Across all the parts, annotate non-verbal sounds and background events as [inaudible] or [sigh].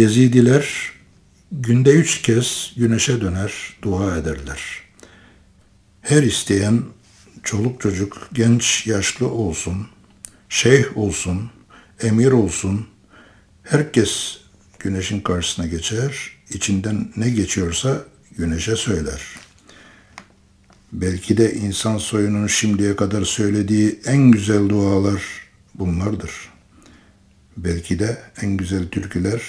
Yezidiler günde üç kez güneşe döner, dua ederler. Her isteyen çoluk çocuk, genç yaşlı olsun, şeyh olsun, emir olsun, herkes güneşin karşısına geçer, içinden ne geçiyorsa güneşe söyler. Belki de insan soyunun şimdiye kadar söylediği en güzel dualar bunlardır. Belki de en güzel türküler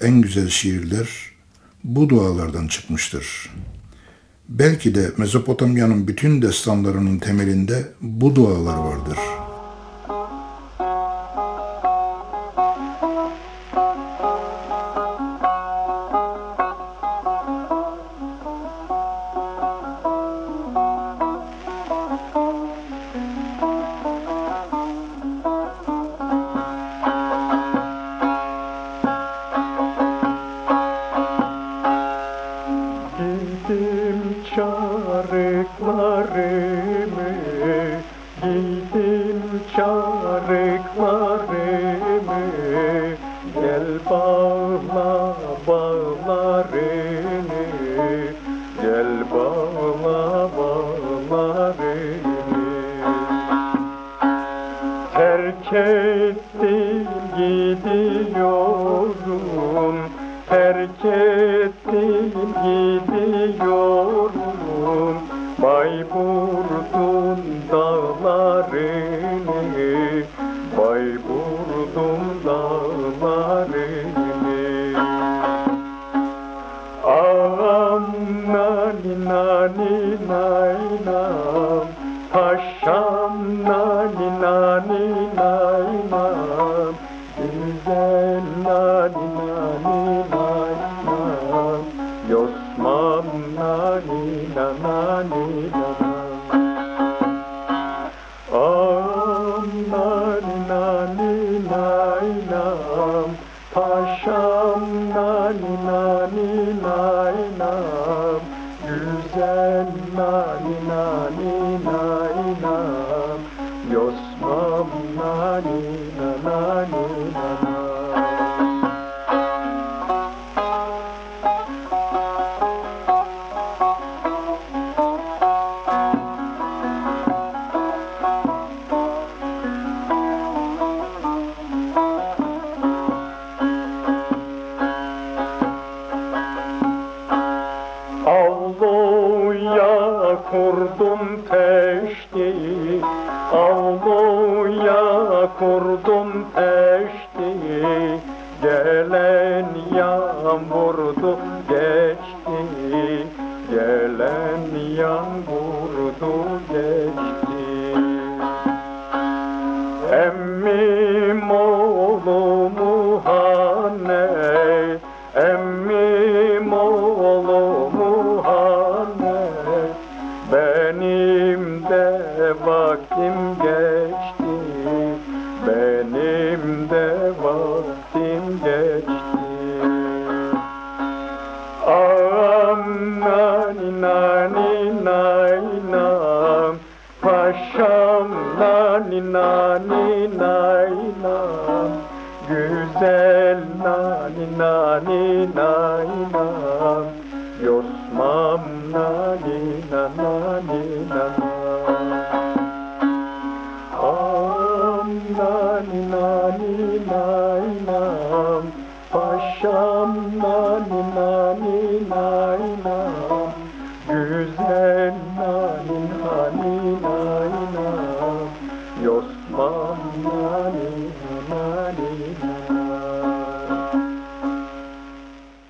en güzel şiirler bu dualardan çıkmıştır. Belki de Mezopotamya'nın bütün destanlarının temelinde bu dualar vardır.''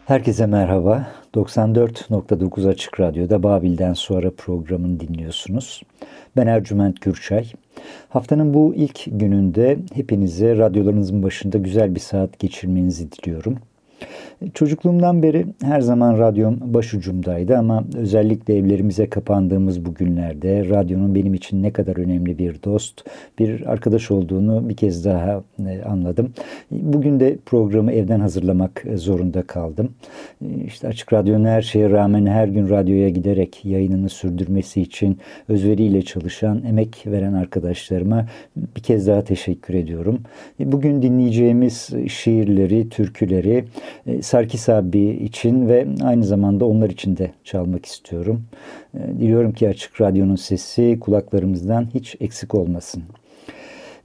Herkese merhaba. 94.9 Açık Radyo'da Babil'den sonra programını dinliyorsunuz. Ben Ercüment Gürçay. Haftanın bu ilk gününde hepinize radyolarınızın başında güzel bir saat geçirmenizi diliyorum. Çocukluğumdan beri her zaman radyom başucumdaydı ama özellikle evlerimize kapandığımız bu günlerde radyonun benim için ne kadar önemli bir dost, bir arkadaş olduğunu bir kez daha e, anladım. Bugün de programı evden hazırlamak zorunda kaldım. İşte Açık Radyo'nun her şeye rağmen her gün radyoya giderek yayınını sürdürmesi için özveriyle çalışan, emek veren arkadaşlarıma bir kez daha teşekkür ediyorum. Bugün dinleyeceğimiz şiirleri, türküleri e, Sarkis abi için ve aynı zamanda onlar için de çalmak istiyorum. E, diliyorum ki Açık Radyo'nun sesi kulaklarımızdan hiç eksik olmasın.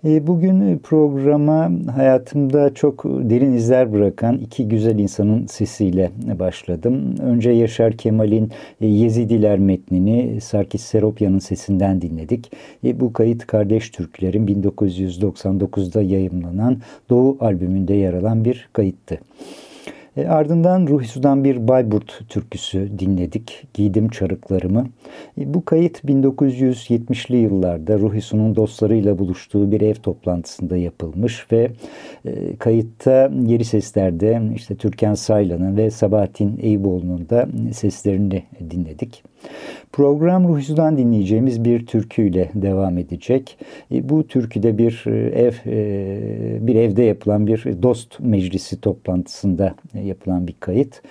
E, bugün programa hayatımda çok derin izler bırakan iki güzel insanın sesiyle başladım. Önce Yaşar Kemal'in Yezidiler metnini Sarkis Seropya'nın sesinden dinledik. Bu kayıt Kardeş Türklerin 1999'da yayımlanan Doğu albümünde yer alan bir kayıttı. E, ardından Ruhi Sudan bir Bayburt türküsü dinledik. Giydim çarıklarımı. E, bu kayıt 1970'li yıllarda Ruhi Su'nun dostlarıyla buluştuğu bir ev toplantısında yapılmış ve e, kayıtta geri seslerde işte Türkan Saylan'ın ve Sabahattin Eyüboğlu'nun da seslerini dinledik. Program Ruhsu'dan dinleyeceğimiz bir türküyle devam edecek. E, bu türküde bir e, ev e, bir evde yapılan bir dost meclisi toplantısında yapılan bir kayıt.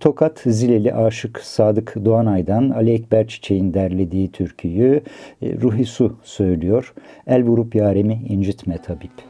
Tokat Zileli Aşık Sadık Doğanay'dan Ali Ekber Çiçek'in derlediği türküyü Ruhi Su söylüyor. El vurup yaremi incitme tabip.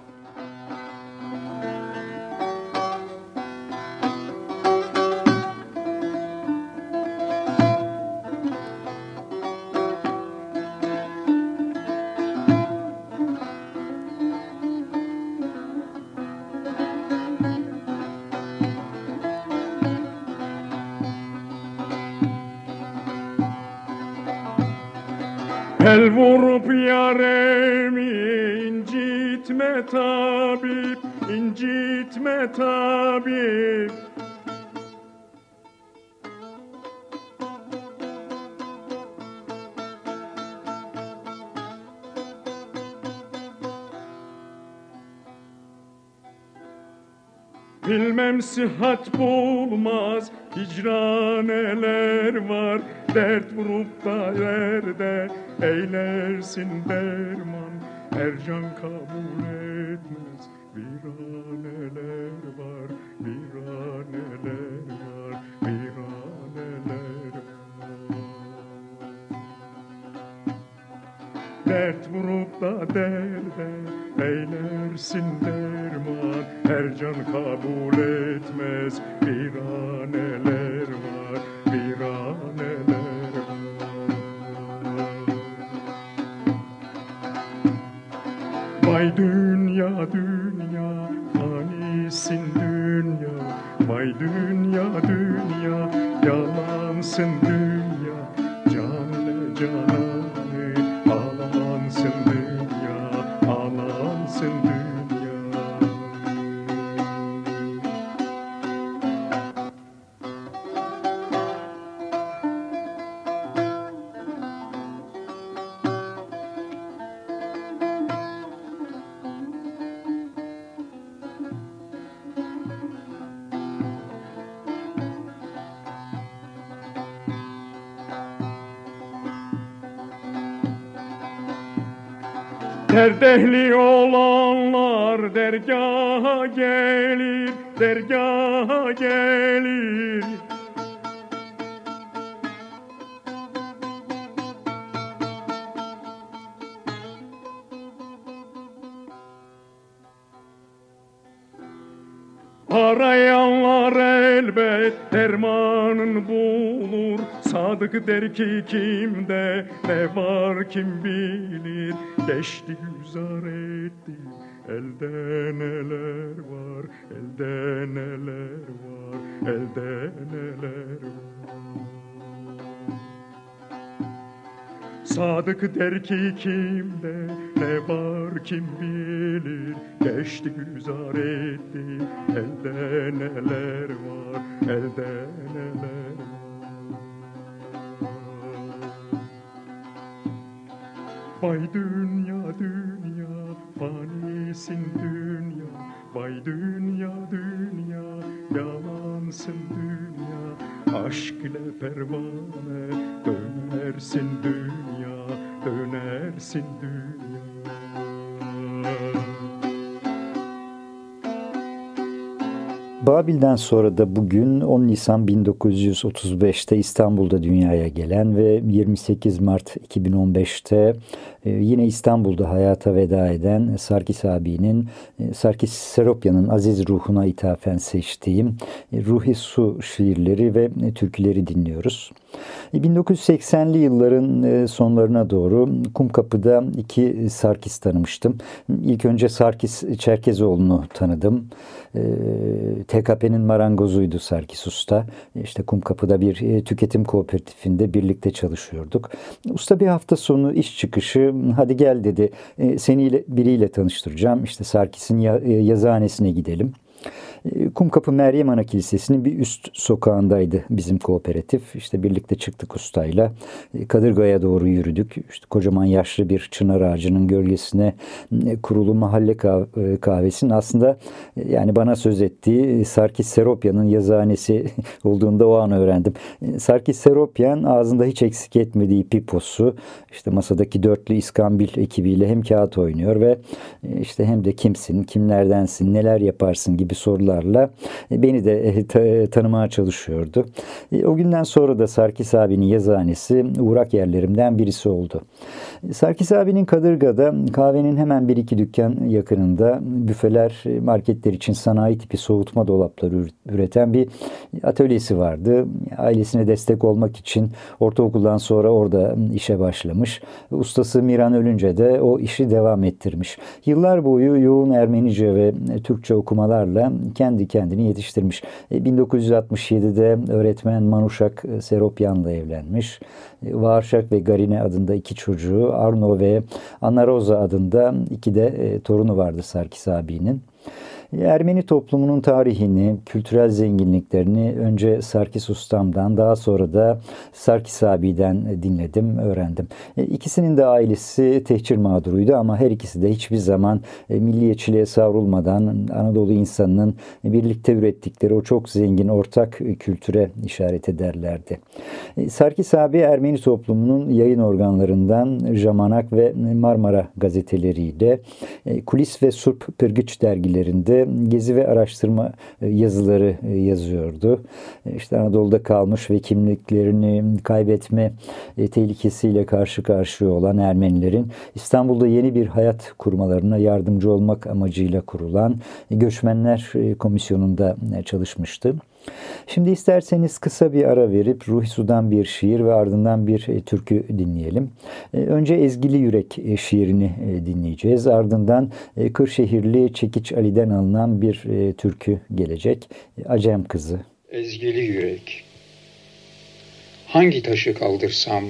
Sıhhat bulmaz, hicraneler var, dert vurup da yerde eylersin derman, ercan kabul etmez, viraneler Vay dünya dünya, fanisin dünya, vay dünya dünya, yalansın dünya, ki kimde ne var kim bilir. Geçti güzar etti elde neler var Elde neler var elde neler var. Sadık der ki kimde ne var kim bilir. Geçti güzar etti elde neler var elde neler Vay dünya dünya fanisin dünya. Vay dünya dünya yalansın dünya. Aşk ile pervane dönersin dünya Dönersin dünya Babil'den sonra da bugün 10 Nisan 1935'te İstanbul'da dünyaya gelen ve 28 Mart 2015'te e, yine İstanbul'da hayata veda eden Sarkis abinin, e, Sarkis Seropya'nın aziz ruhuna ithafen seçtiğim e, Ruhi Su şiirleri ve türküleri dinliyoruz. 1980'li yılların sonlarına doğru Kumkapı'da iki Sarkis tanımıştım. İlk önce Sarkis Çerkezoğlu'nu tanıdım. TKP'nin marangozuydu Sarkis Usta. İşte Kumkapı'da bir tüketim kooperatifinde birlikte çalışıyorduk. Usta bir hafta sonu iş çıkışı hadi gel dedi seni biriyle tanıştıracağım. İşte Sarkis'in yazıhanesine gidelim. Kumkapı Meryem Ana Kilisesi'nin bir üst sokağındaydı bizim kooperatif. İşte birlikte çıktık ustayla. Ee, Kadırga'ya doğru yürüdük. İşte kocaman yaşlı bir çınar ağacının gölgesine e, kurulu mahalle e, kahvesinin aslında e, yani bana söz ettiği Sarkis Seropyan'ın yazıhanesi [laughs] olduğunda o an öğrendim. Sarkis Seropyan ağzında hiç eksik etmediği piposu işte masadaki dörtlü iskambil ekibiyle hem kağıt oynuyor ve işte hem de kimsin, kimlerdensin, neler yaparsın gibi sorular sorularla e, beni de e, tanımaya çalışıyordu. E, o günden sonra da Sarkis abinin yazıhanesi uğrak yerlerimden birisi oldu. Sarkis abinin Kadırga'da kahvenin hemen bir iki dükkan yakınında büfeler, marketler için sanayi tipi soğutma dolapları üreten bir atölyesi vardı. Ailesine destek olmak için ortaokuldan sonra orada işe başlamış. Ustası Miran ölünce de o işi devam ettirmiş. Yıllar boyu yoğun Ermenice ve Türkçe okumalarla kendi kendini yetiştirmiş. 1967'de öğretmen Manuşak Seropyan'la evlenmiş. Varşak ve Garine adında iki çocuğu, Arno ve Anna Rosa adında iki de e, torunu vardı Sarkis abinin. Ermeni toplumunun tarihini, kültürel zenginliklerini önce Sarkis Ustam'dan daha sonra da Sarkis abi'den dinledim, öğrendim. E, ikisinin de ailesi tehcir mağduruydu ama her ikisi de hiçbir zaman e, milliyetçiliğe savrulmadan Anadolu insanının birlikte ürettikleri o çok zengin ortak kültüre işaret ederlerdi. E, Sarkis abi Ermeni toplumunun yayın organlarından Jamanak ve Marmara gazeteleriyle Kulis ve Surp Pırgıç dergilerinde gezi ve araştırma e, yazıları e, yazıyordu. E, işte Anadolu'da kalmış ve kimliklerini kaybetme tehlikesiyle karşı karşıya olan Ermenilerin İstanbul'da yeni bir hayat kurmalarına yardımcı olmak amacıyla kurulan Göçmenler Komisyonu'nda çalışmıştı. Şimdi isterseniz kısa bir ara verip Ruhi Su'dan bir şiir ve ardından bir türkü dinleyelim. Önce Ezgili Yürek şiirini dinleyeceğiz. Ardından Kırşehirli Çekiç Ali'den alınan bir e, türkü gelecek. Acem Kızı. Ezgili Yürek Hangi taşı kaldırsam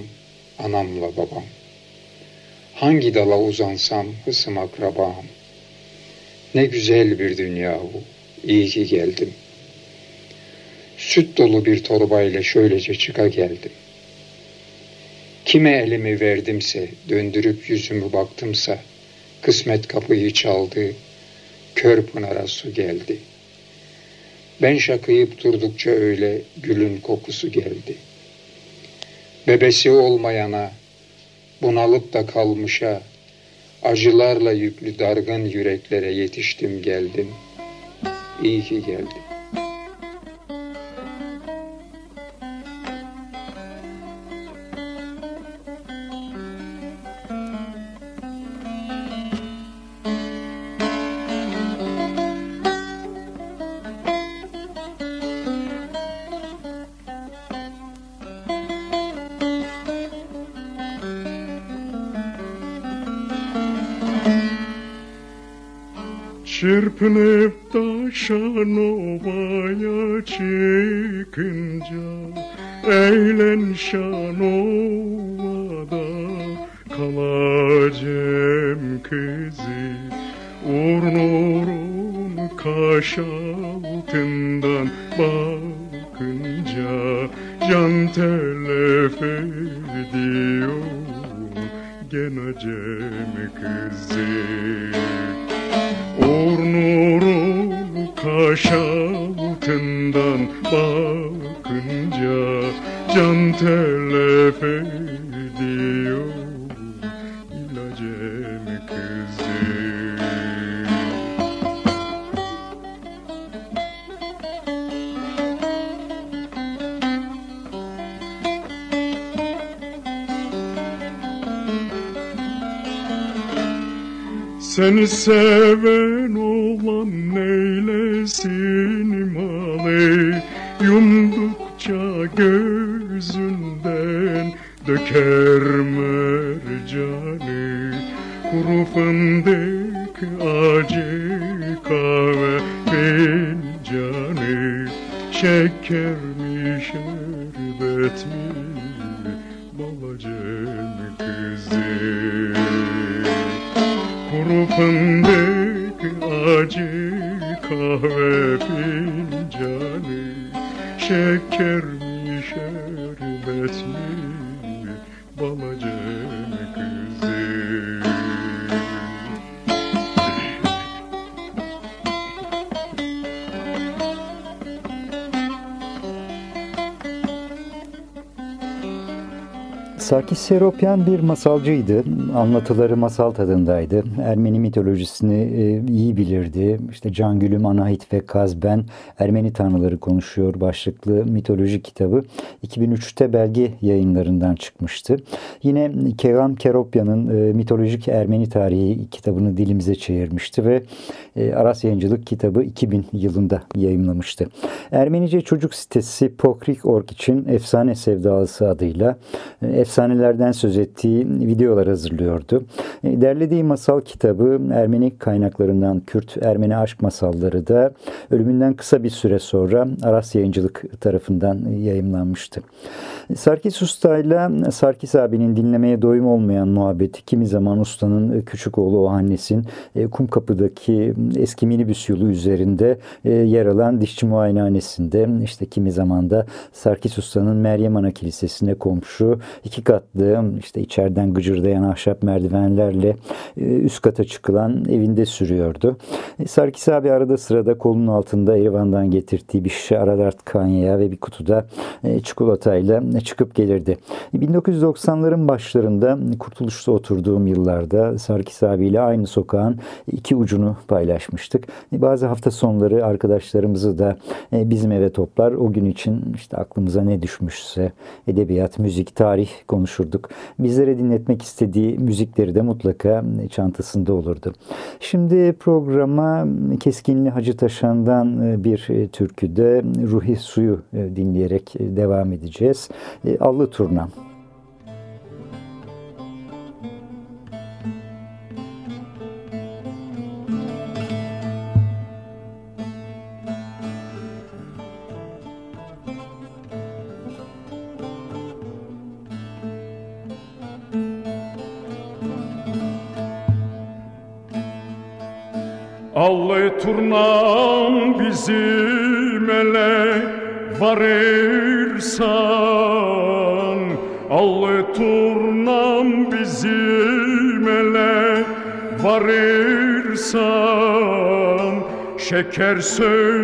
anamla babam Hangi dala uzansam hısım akrabam Ne güzel bir dünya bu. İyi ki geldim.'' süt dolu bir torbayla şöylece çıka geldim. Kime elimi verdimse, döndürüp yüzümü baktımsa, kısmet kapıyı çaldı, kör pınara su geldi. Ben şakıyıp durdukça öyle gülün kokusu geldi. Bebesi olmayana, bunalıp da kalmışa, acılarla yüklü dargın yüreklere yetiştim geldim. İyi ki geldim. Çırpınıp taşan ovaya çıkınca Eğlen şan ovada kalacağım kızı. Urnurun kaş altından bakınca Can telef ediyor gene Cem kızı kaş altından bakınca Can telef ediyor ilacem kızı Seni seven Sarkis Seropyan bir masalcıydı. Anlatıları masal tadındaydı. Ermeni mitolojisini e, iyi bilirdi. İşte Can Gülüm, Anahit ve Kazben Ermeni tanrıları konuşuyor başlıklı mitoloji kitabı 2003'te belge yayınlarından çıkmıştı. Yine Keram Keropyan'ın e, mitolojik Ermeni tarihi kitabını dilimize çevirmişti ve e, Aras Yayıncılık kitabı 2000 yılında yayımlamıştı. Ermenice çocuk sitesi Pokrik.org için Efsane Sevdalısı adıyla efsanelerden söz ettiği videolar hazırlıyordu. Derlediği masal kitabı Ermeni kaynaklarından Kürt Ermeni aşk masalları da ölümünden kısa bir süre sonra Aras Yayıncılık tarafından yayımlanmıştı. Sarkis Usta ile Sarkis abinin dinlemeye doyum olmayan muhabbeti kimi zaman ustanın küçük oğlu Ohannes'in Kumkapı'daki eski minibüs yolu üzerinde yer alan dişçi muayenehanesinde işte kimi zaman da Sarkis Usta'nın Meryem Ana Kilisesi'ne komşu iki katlı işte içeriden gıcırdayan ahşap merdivenlerle üst kata çıkılan evinde sürüyordu. Sarkis abi arada sırada kolunun altında Erivan'dan getirdiği bir şişe Aradart Kanya ve bir kutuda çikolatayla çıkıp gelirdi. 1990'ların başlarında Kurtuluş'ta oturduğum yıllarda Sarkis abiyle aynı sokağın iki ucunu paylaşmıştık. Bazı hafta sonları arkadaşlarımızı da bizim eve toplar. O gün için işte aklımıza ne düşmüşse edebiyat, müzik, tarih konuşurduk. Bizlere dinletmek istediği müzikleri de mutlaka çantasında olurdu. Şimdi programa Keskinli Hacı Taşan'dan bir türküde Ruhi Suyu dinleyerek devam edeceğiz. Allı Turna. çekerse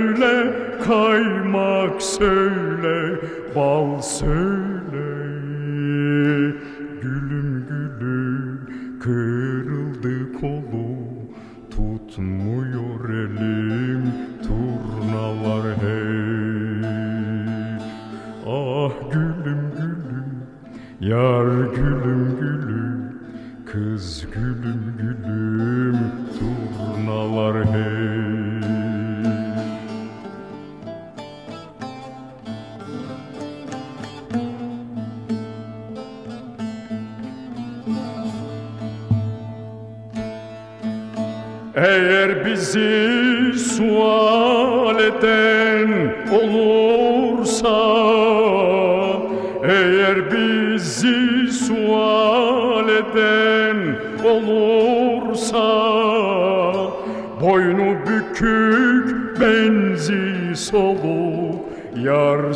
Eğer bizi sual eden olursa Boynu bükük benzi soluk yar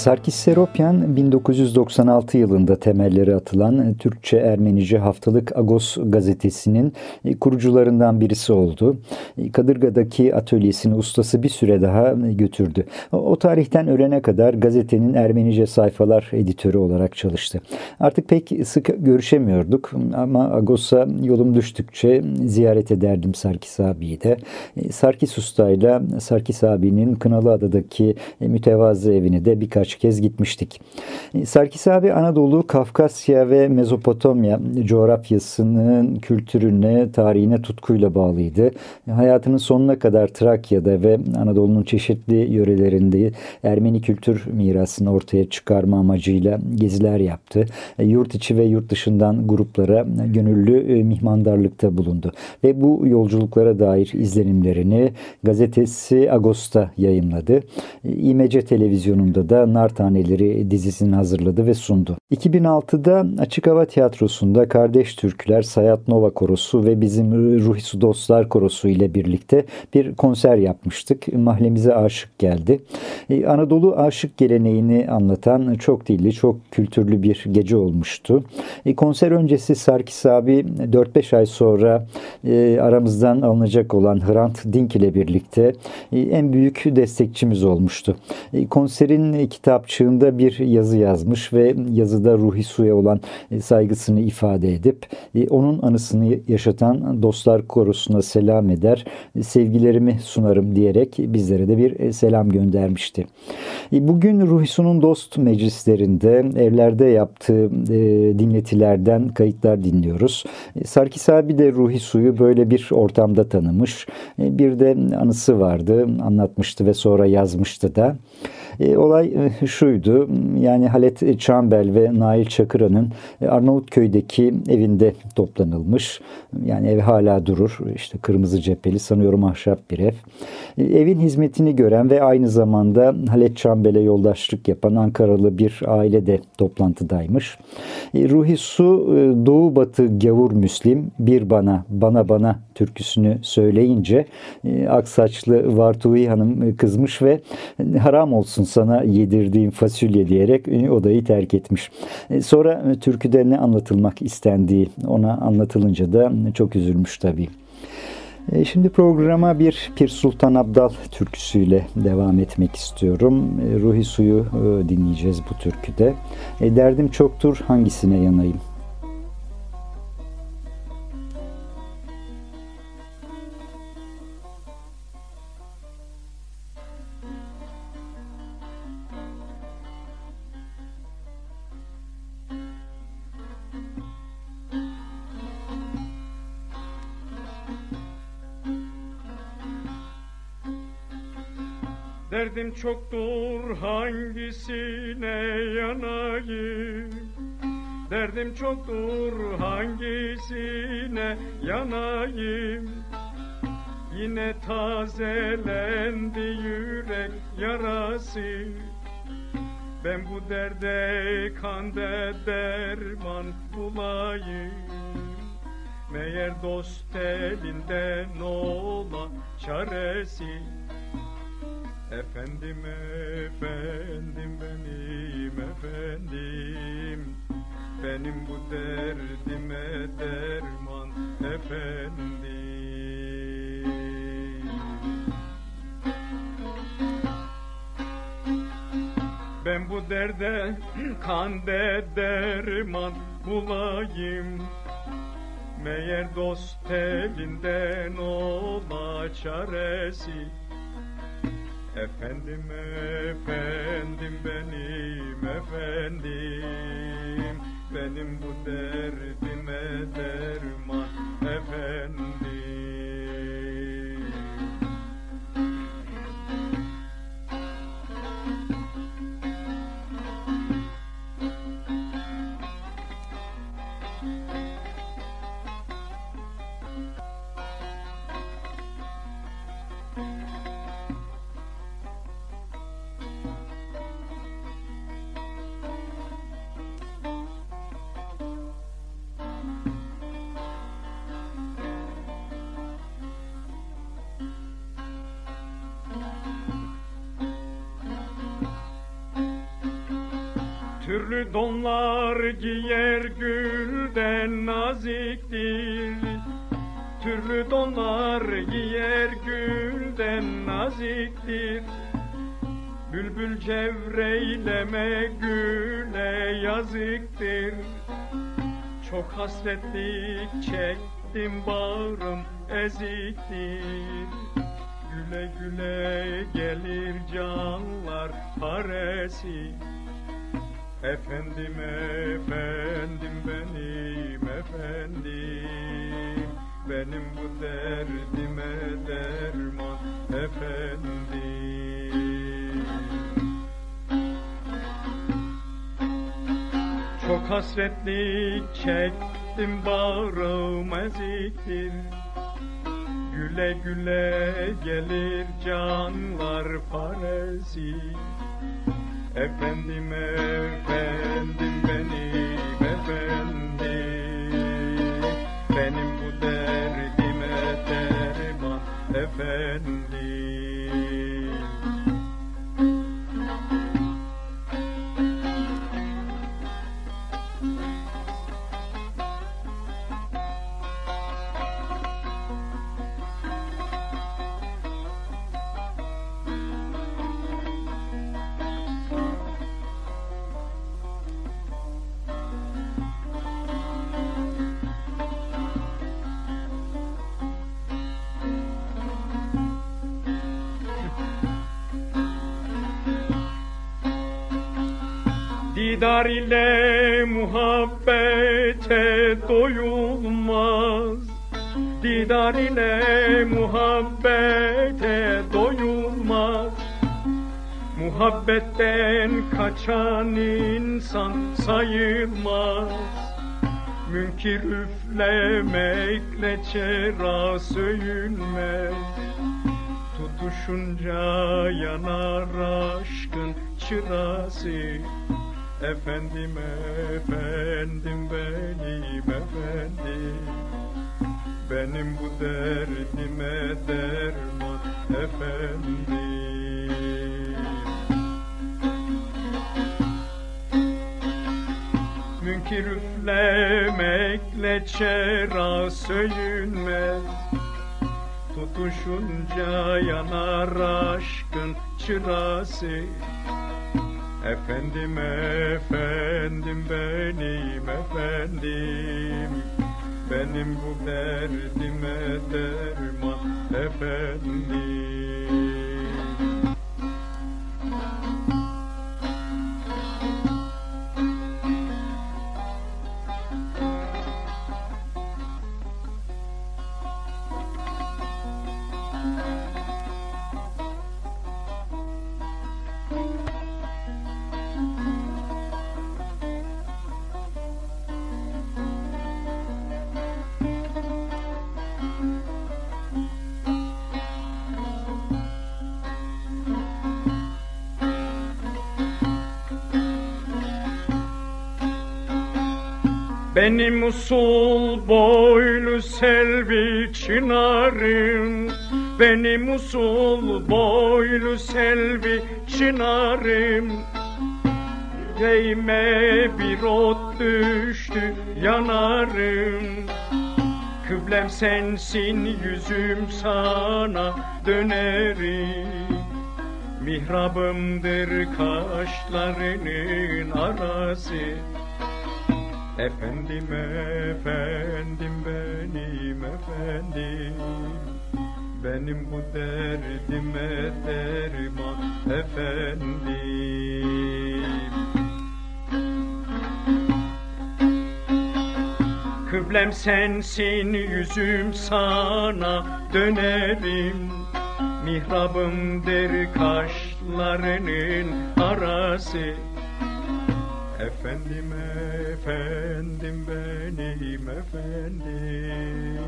Sarkis Seropyan 1996 yılında temelleri atılan Türkçe-Ermenice haftalık Agos gazetesinin kurucularından birisi oldu. Kadırga'daki atölyesini ustası bir süre daha götürdü. O tarihten ölene kadar gazetenin Ermenice sayfalar editörü olarak çalıştı. Artık pek sık görüşemiyorduk ama Agos'a yolum düştükçe ziyaret ederdim Sarkis abiyi de. Sarkis ustayla Sarkis abinin Kınalıada'daki mütevazı evine de birkaç birkaç kez gitmiştik. Sarkis abi Anadolu, Kafkasya ve Mezopotamya coğrafyasının kültürüne, tarihine tutkuyla bağlıydı. Hayatının sonuna kadar Trakya'da ve Anadolu'nun çeşitli yörelerinde Ermeni kültür mirasını ortaya çıkarma amacıyla geziler yaptı. Yurt içi ve yurt dışından gruplara gönüllü e, mihmandarlıkta bulundu. Ve bu yolculuklara dair izlenimlerini gazetesi Ağustos'ta yayımladı. İMC televizyonunda da Nar Taneleri dizisini hazırladı ve sundu. 2006'da Açık Hava Tiyatrosu'nda Kardeş Türküler, Sayat Nova Korosu ve bizim Ruhisu Dostlar Korosu ile birlikte bir konser yapmıştık. Mahlemize aşık geldi. Ee, Anadolu aşık geleneğini anlatan çok dilli, çok kültürlü bir gece olmuştu. Ee, konser öncesi Sarkis abi 4-5 ay sonra e, aramızdan alınacak olan Hrant Dink ile birlikte e, en büyük destekçimiz olmuştu. E, konserin kitapçığında bir yazı yazmış ve yazıda Ruhi Su'ya olan e, saygısını ifade edip e, onun anısını yaşatan dostlar korusuna selam eder, e, sevgilerimi sunarım diyerek bizlere de bir selam göndermişti. Bugün Ruhi Su'nun dost meclislerinde evlerde yaptığı dinletilerden kayıtlar dinliyoruz. Sarkis abi de Ruhi Su'yu böyle bir ortamda tanımış. Bir de anısı vardı, anlatmıştı ve sonra yazmıştı da. E, olay e, şuydu. Yani Halet Çambel ve Nail Çakıra'nın e, Arnavutköy'deki evinde toplanılmış. Yani ev hala durur. İşte kırmızı cepheli sanıyorum ahşap bir ev. Evin hizmetini gören ve aynı zamanda Halet Çambel'e yoldaşlık yapan Ankaralı bir aile de toplantıdaymış. E, Ruhi Su Doğu Batı Gavur Müslim bir bana bana bana türküsünü söyleyince aksaçlı Vartuhi Hanım kızmış ve haram olsun sana yedirdiğim fasulye diyerek odayı terk etmiş. Sonra türküde ne anlatılmak istendiği ona anlatılınca da çok üzülmüş tabii. Şimdi programa bir Pir Sultan Abdal türküsüyle devam etmek istiyorum. Ruhi Suyu dinleyeceğiz bu türküde. Derdim çoktur hangisine yanayım? Derdim çoktur hangisine yanayım? Derdim çoktur hangisine yanayım? Yine tazelendi yürek yarası. Ben bu derde kande derman bulayım. Meğer dost elinden ola çaresi Efendim efendim benim efendim. Benim bu derdime derman efendim. Ben bu derde [clears throat] kande derman bulayım. Meğer dost elinden ola çaresi Efendim efendim benim efendim. Benim bu derdime derman Türlü donlar giyer gülden naziktir. Türlü donlar giyer gülden naziktir. Bülbül cevreyleme güle yazıktır. Çok hasretlik çektim bağrım eziktir. Güle güle gelir canlar paresi Efendim efendim benim efendim. Benim bu derdime derman efendim. Çok hasretlik çektim bağrım eziktir Güle güle gelir canlar paresi Efendim efendim benim Didar ile muhabbete doyulmaz. Didar ile muhabbete doyulmaz. Muhabbetten kaçan insan sayılmaz. Münkir üflemekle çera söyülmez Tutuşunca yanar aşkın çırası Efendim efendim benim efendim. Benim bu derdime derman efendim. Münkir üflemekle çera söyünmez. Tutuşunca yanar aşkın çırası Efendim efendim benim efendim. Benim bu derdime derman efendim Benim usul boylu selvi çınarım. Benim usul boylu selvi çınarım. Yüreğime bir ot düştü yanarım. Kıblem sensin yüzüm sana dönerim. Mihrabımdır kaşlarının arası Efendim efendim benim efendim. Benim bu derdime derman efendim. Kıblem sensin yüzüm sana dönerim. Mihrabımdır kaşlarının arası Efendim efendim benim efendim.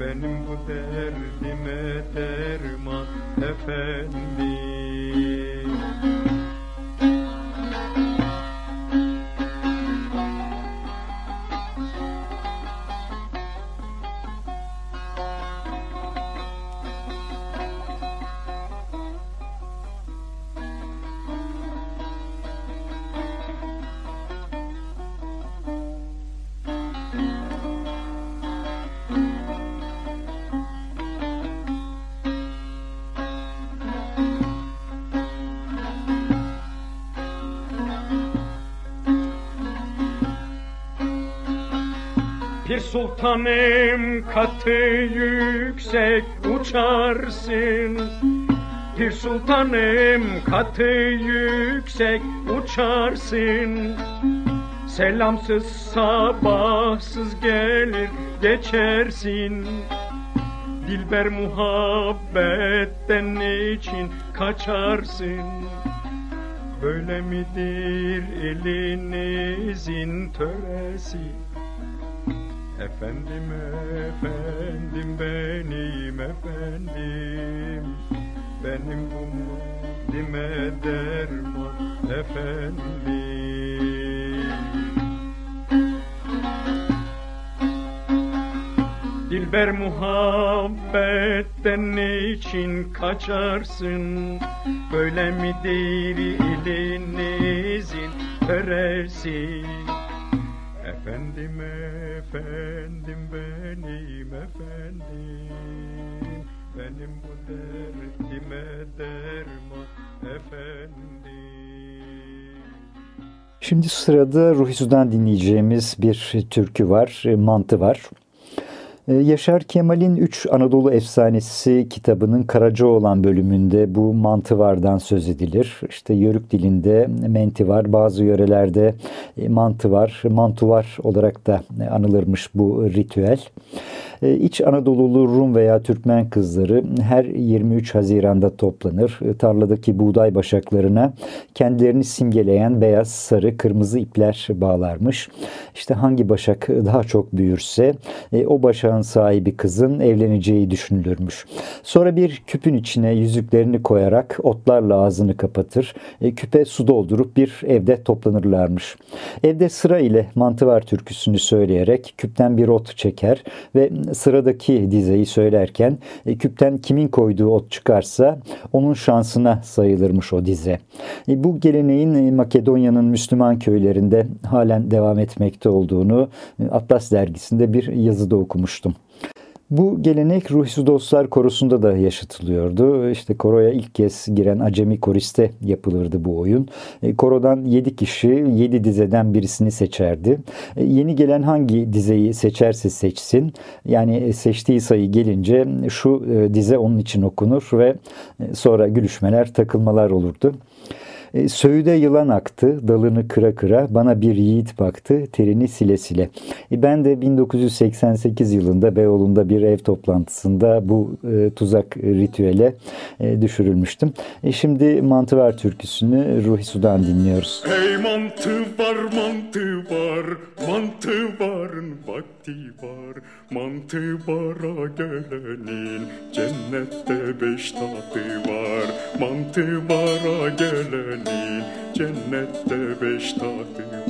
Benim bu derdime derman efendim Pir sultanım katı yüksek uçarsın. Pir sultanım katı yüksek uçarsın. Selamsız sabahsız gelir geçersin. Dilber muhabbetten için kaçarsın? Böyle midir elinizin töresi Efendim efendim benim efendim. Benim bu dime derman efendim. Dilber muhabbetten için kaçarsın? Böyle midir ilinizin töresi Efendim efendim benim efendim Benim bu derdime derman efendim Şimdi sırada Ruhi dinleyeceğimiz bir türkü var, Mantı var. Ee, Yaşar Kemal'in Üç Anadolu Efsanesi kitabının Karacaoğlan bölümünde bu mantıvardan söz edilir. İşte yörük dilinde mentivar, bazı yörelerde e, mantıvar, mantuvar olarak da anılırmış bu ritüel. E, İç Anadolulu Rum veya Türkmen kızları her 23 Haziran'da toplanır. E, tarladaki buğday başaklarına kendilerini simgeleyen beyaz, sarı, kırmızı ipler bağlarmış. İşte hangi başak daha çok büyürse o başağın sahibi kızın evleneceği düşünülürmüş. Sonra bir küpün içine yüzüklerini koyarak otlarla ağzını kapatır. Küpe su doldurup bir evde toplanırlarmış. Evde sıra ile mantıvar türküsünü söyleyerek küpten bir ot çeker ve sıradaki dizeyi söylerken e, küpten kimin koyduğu ot çıkarsa onun şansına sayılırmış o dize. E, bu geleneğin e, Makedonya'nın Müslüman köylerinde halen devam etmekte olduğunu Atlas dergisinde bir yazıda okumuştum. Bu gelenek Ruhsuz Dostlar Korosu'nda da yaşatılıyordu. İşte koroya ilk kez giren acemi koriste yapılırdı bu oyun. E, korodan 7 kişi 7 dizeden birisini seçerdi. E, yeni gelen hangi dizeyi seçerse seçsin. Yani seçtiği sayı gelince şu e, dize onun için okunur ve sonra gülüşmeler, takılmalar olurdu. E, Söğüde yılan aktı, dalını kıra kıra, bana bir yiğit baktı, terini sile sile. E, ben de 1988 yılında Beyoğlu'nda bir ev toplantısında bu e, tuzak ritüele düşürülmüştüm. Şimdi Mantıvar türküsünü Ruhi Sudan dinliyoruz. Hey mantı var, mantı vakti var. Mantı bara gelenin cennette beş tadı var. Mantı bara gelenin senin cennette beş tahtı var.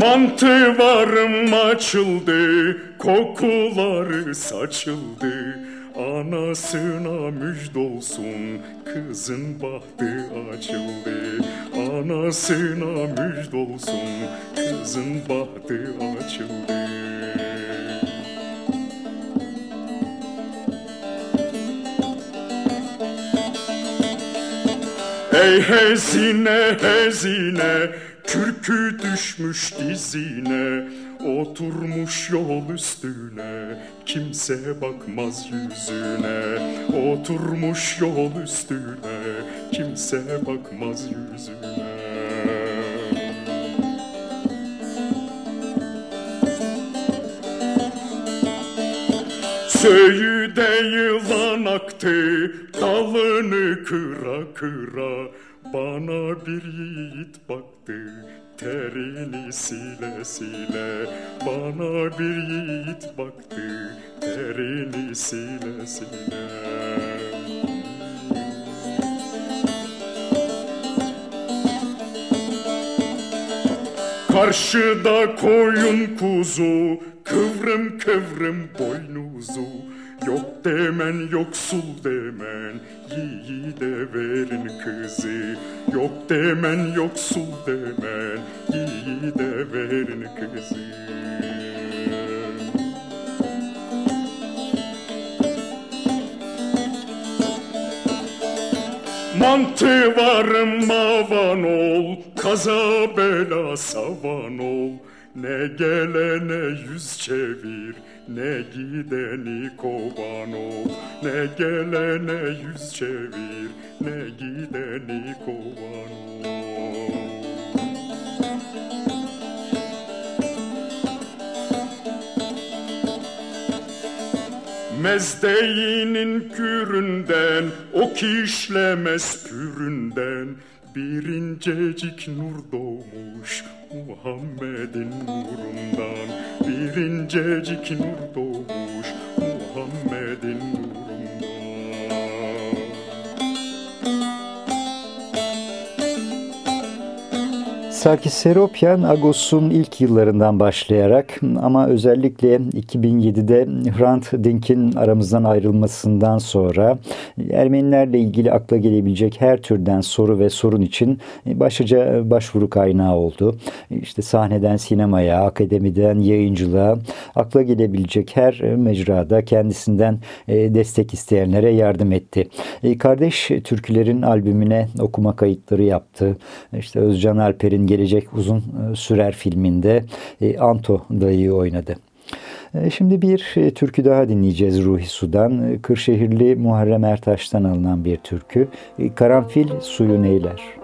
Mantı varım açıldı, kokuları saçıldı. Anasına müjdolsun, kızın bahtı açıldı. Anasına müjdolsun, kızın bahtı açıldı. Ey hezine hezine Kürkü düşmüş dizine Oturmuş yol üstüne Kimse bakmaz yüzüne Oturmuş yol üstüne Kimse bakmaz yüzüne Söğüde yılan aktı, dalını kıra kıra. Bana bir yiğit baktı, terini sile sile. Bana bir yiğit baktı, terini sile sile. Karşıda koyun kuzu, kıvrım kıvrım boynuzu. Yok demen yoksul demen, yiğide verin kızı. Yok demen yoksul demen, yiğide verin kızı. Mantı varım mavan ol Kaza bela savan ol Ne gelene yüz çevir Ne gideni kovan ol Ne gelene yüz çevir Ne gideni kovan ol Mezdeğinin küründen, o kişlemez püründen bir incecik nur doğmuş Muhammed'in nurundan bir incecik nur doğmuş. Muhammed'in nurundan Sarkis Seropyan Agos'un ilk yıllarından başlayarak ama özellikle 2007'de Hrant Dink'in aramızdan ayrılmasından sonra Ermenilerle ilgili akla gelebilecek her türden soru ve sorun için başlıca başvuru kaynağı oldu. İşte sahneden sinemaya, akademiden yayıncılığa, akla gelebilecek her mecrada kendisinden e, destek isteyenlere yardım etti. E, kardeş türkülerin albümüne okuma kayıtları yaptı. İşte Özcan Alper'in gelecek uzun e, sürer filminde e, Anto dayıyı oynadı. E, şimdi bir türkü daha dinleyeceğiz Ruhi Su'dan. Kırşehirli Muharrem Ertaş'tan alınan bir türkü. Karanfil suyu neyler?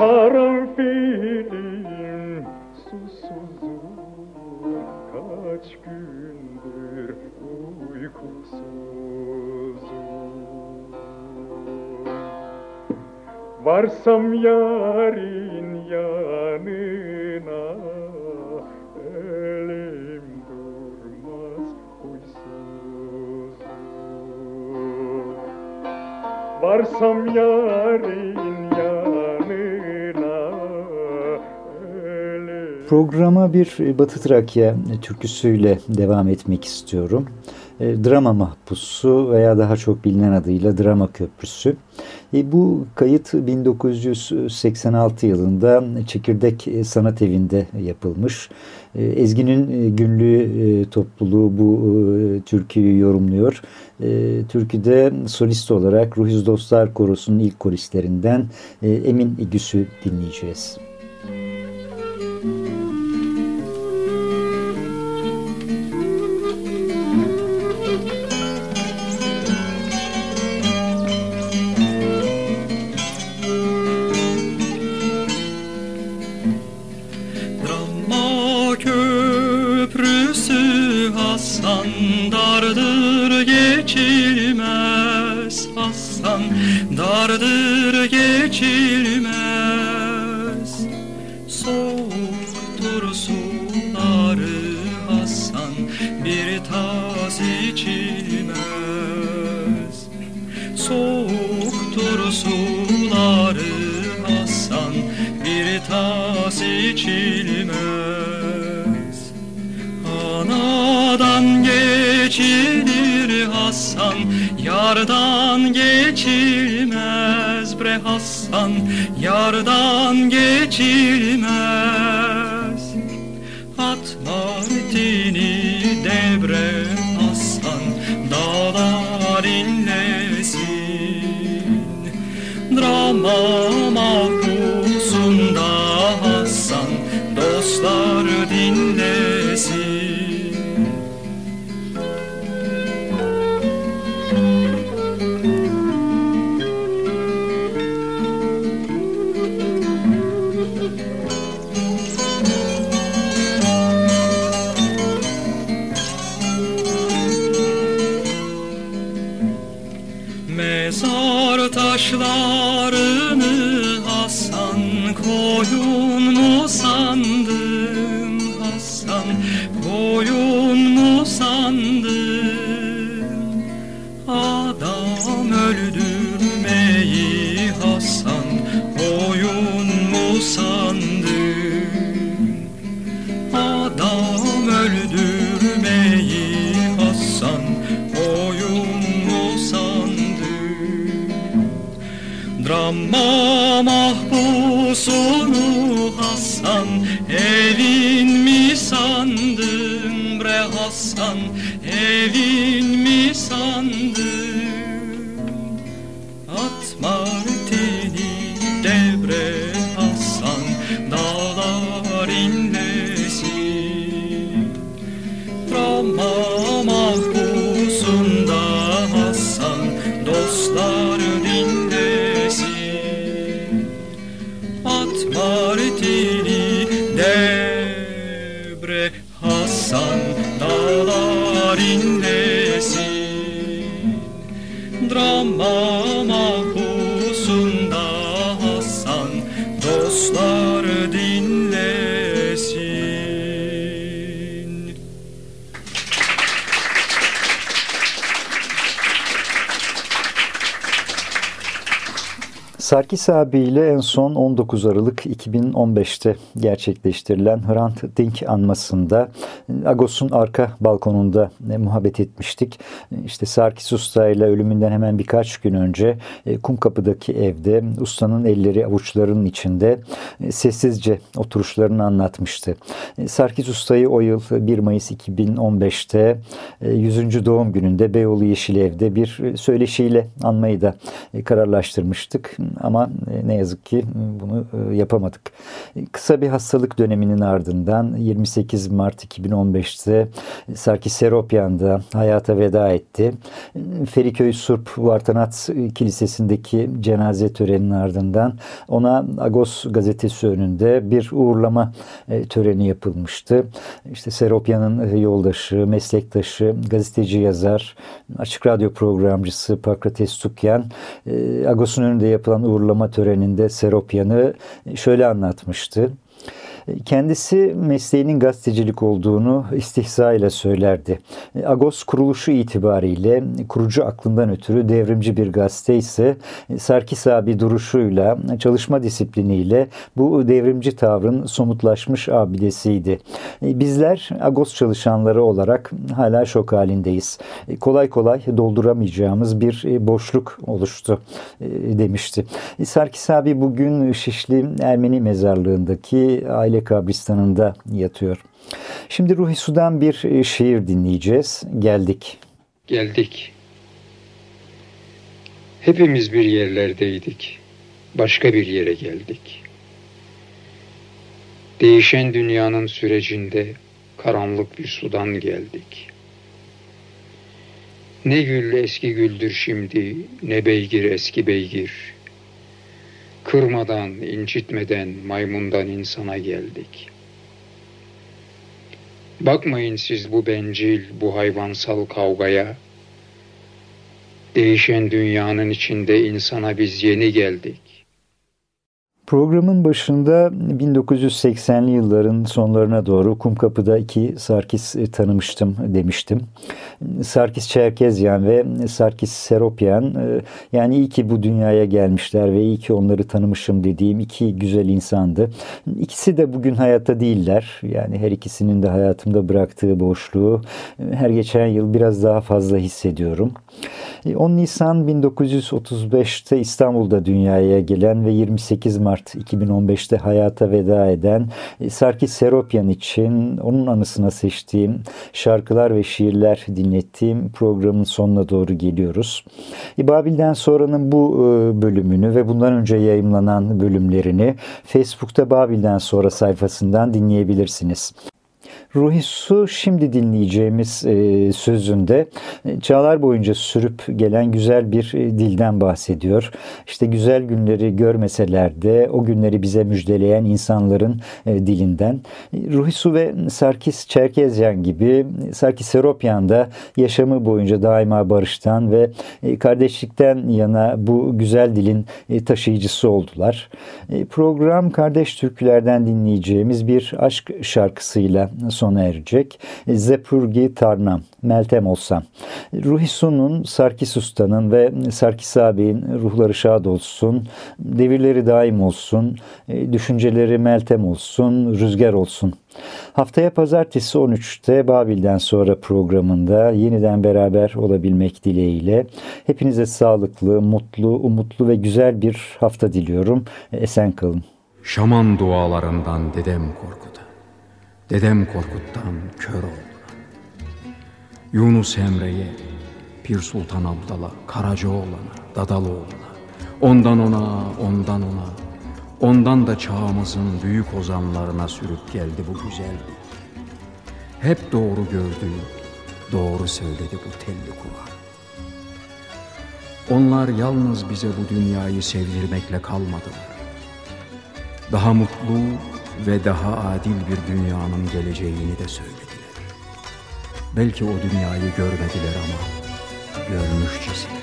Karanfilim susuzum kaç gündür uykusuzum. Varsam yarin yanına elim durmaz huysuzum Varsam yarin Programa bir Batı Trakya türküsüyle devam etmek istiyorum. E, drama Mahpusu veya daha çok bilinen adıyla Drama Köprüsü. E, bu kayıt 1986 yılında Çekirdek Sanat Evi'nde yapılmış. E, Ezgi'nin günlüğü topluluğu bu türküyü yorumluyor. Türküde solist olarak Ruhiz Dostlar Korosu'nun ilk koristlerinden Emin İgüs'ü dinleyeceğiz. Suları Hasan bir tas içilmez. Anadan geçilir Hasan Yardan geçilmez bre Hasan Yardan geçilmez Hasan evin mi sandın bre Hasan? Evin mi sandın Sarkis abiyle en son 19 Aralık 2015'te gerçekleştirilen Hrant Dink anmasında Agos'un arka balkonunda e, muhabbet etmiştik. İşte Sarkis Usta ile ölümünden hemen birkaç gün önce e, Kumkapı'daki evde ustanın elleri avuçlarının içinde e, sessizce oturuşlarını anlatmıştı. E, Sarkis Usta'yı o yıl 1 Mayıs 2015'te e, 100. doğum gününde Beyoğlu Yeşilev'de bir e, söyleşiyle anmayı da e, kararlaştırmıştık. Ama e, ne yazık ki e, bunu e, yapamadık. E, Kısa bir hastalık döneminin ardından 28 Mart 2015'te Sarkis Seropyan da hayata veda etti. E, Feriköy Surp Vartanat Kilisesi'ndeki cenaze töreninin ardından ona Agos gazetesi önünde bir uğurlama e, töreni yapılmıştı. İşte Seropyan'ın yoldaşı, meslektaşı, gazeteci yazar, açık radyo programcısı Pakrates Tukyan, e, Agos'un önünde yapılan uğurlama töreninde Seropyan'ı şöyle anlatmıştı. Kendisi mesleğinin gazetecilik olduğunu istihza ile söylerdi. Agos kuruluşu itibariyle kurucu aklından ötürü devrimci bir gazete ise Sarkis abi duruşuyla, çalışma disipliniyle bu devrimci tavrın somutlaşmış abidesiydi. Bizler Agos çalışanları olarak hala şok halindeyiz. Kolay kolay dolduramayacağımız bir boşluk oluştu demişti. Sarkis abi bugün Şişli Ermeni mezarlığındaki aile kabristanında yatıyor. Şimdi Ruhi Su'dan bir şiir dinleyeceğiz. Geldik. Geldik. Hepimiz bir yerlerdeydik. Başka bir yere geldik. Değişen dünyanın sürecinde karanlık bir sudan geldik. Ne gül eski güldür şimdi, ne beygir eski beygir. Kırmadan, incitmeden maymundan insana geldik. Bakmayın siz bu bencil, bu hayvansal kavgaya. Değişen dünyanın içinde insana biz yeni geldik. Programın başında 1980'li yılların sonlarına doğru Kumkapı'da iki Sarkis e, tanımıştım demiştim. Sarkis Çerkezyan ve Sarkis Seropyan e, yani iyi ki bu dünyaya gelmişler ve iyi ki onları tanımışım dediğim iki güzel insandı. İkisi de bugün hayatta değiller. Yani her ikisinin de hayatımda bıraktığı boşluğu e, her geçen yıl biraz daha fazla hissediyorum. 10 Nisan 1935'te İstanbul'da dünyaya gelen ve 28 Mart 2015'te hayata veda eden Sarkis Seropyan için onun anısına seçtiğim şarkılar ve şiirler dinlettiğim programın sonuna doğru geliyoruz. Babil'den sonranın bu e, bölümünü ve bundan önce yayımlanan bölümlerini Facebook'ta Babil'den sonra sayfasından dinleyebilirsiniz. Ruhi Su şimdi dinleyeceğimiz e, sözünde e, çağlar boyunca sürüp gelen güzel bir e, dilden bahsediyor. İşte güzel günleri görmeseler de o günleri bize müjdeleyen insanların dilinden. Ruhi Su ve Sarkis Çerkezyan gibi Sarkis Seropyan da yaşamı boyunca daima barıştan ve kardeşlikten yana bu güzel dilin taşıyıcısı oldular. Program Kardeş Türkülerden dinleyeceğimiz bir aşk şarkısıyla sona erecek. Zepurgi Tarnam, Meltem Olsam. Ruhi Su'nun, Sarkis Usta'nın ve Sarkis ağabeyin ruhları şad olsun, devirleri daim olsun, e, düşünceleri Meltem olsun, rüzgar olsun. Haftaya pazartesi 13'te Babil'den sonra programında yeniden beraber olabilmek dileğiyle hepinize sağlıklı, mutlu, umutlu ve güzel bir hafta diliyorum. Esen kalın. Şaman dualarından dedem korkuda. Dedem Korkut'tan kör oldu. Yunus Emre'ye, Pir Sultan Abdal'a, Karacaoğlan'a, Dadaloğlu'na, ondan ona, ondan ona, ondan da çağımızın büyük ozanlarına sürüp geldi bu güzellik. Hep doğru gördü, doğru söyledi bu telli Kur'an. Onlar yalnız bize bu dünyayı sevdirmekle kalmadılar. Daha mutlu, ve daha adil bir dünyanın geleceğini de söylediler. Belki o dünyayı görmediler ama görmüşçesine